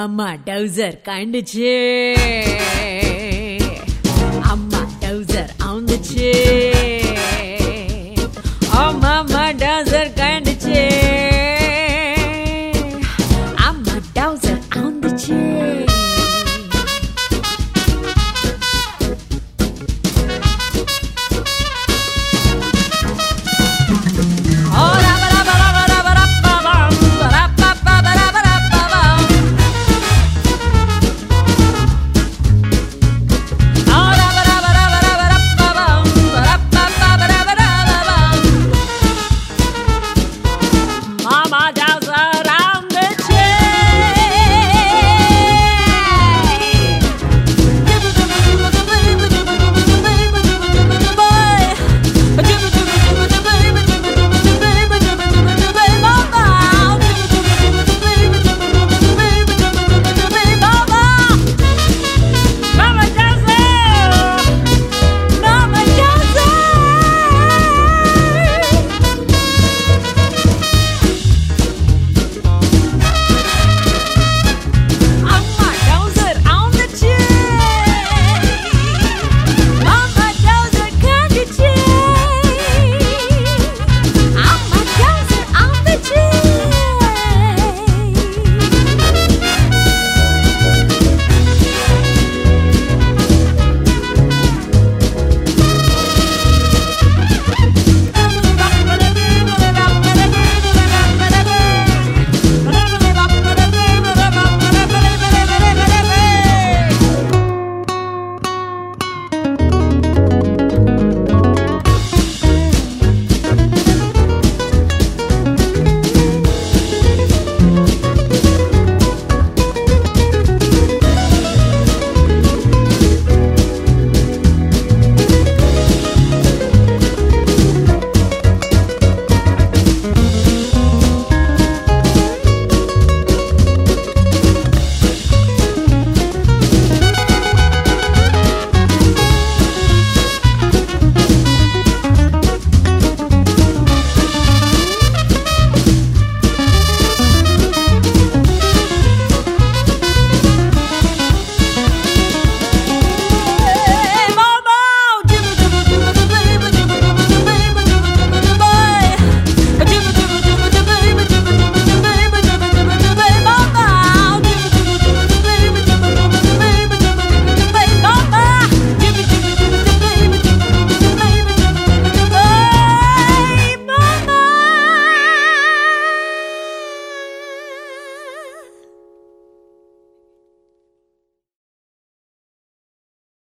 மாமா டவுசர் கண்டுச்சு. அம்மா டவுசர் அவந்துச்சு.